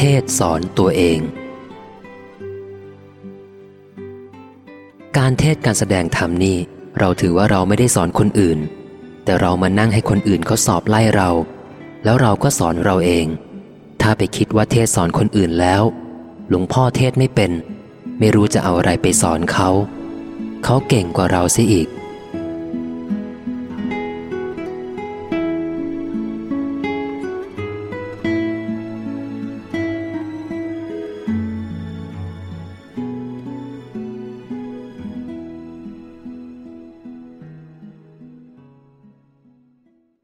ทศสอนตัวเอง การเทศการแสดงธรรมนี่เราถือว่าเราไม่ได้สอนคนอื่น แต่เรามานั่งให้คนอื่นเขาสอบไล่เรา แล้วเราก็สอนเราเอง ถ้าไปคิดว่าเทศสอนคนอื่นแล้ว หลวงพ่อเทศไม่เป็น ไม่รู้จะเอาอะไรไปสอนเขา เขาเก่งกว่าเราเสียอีก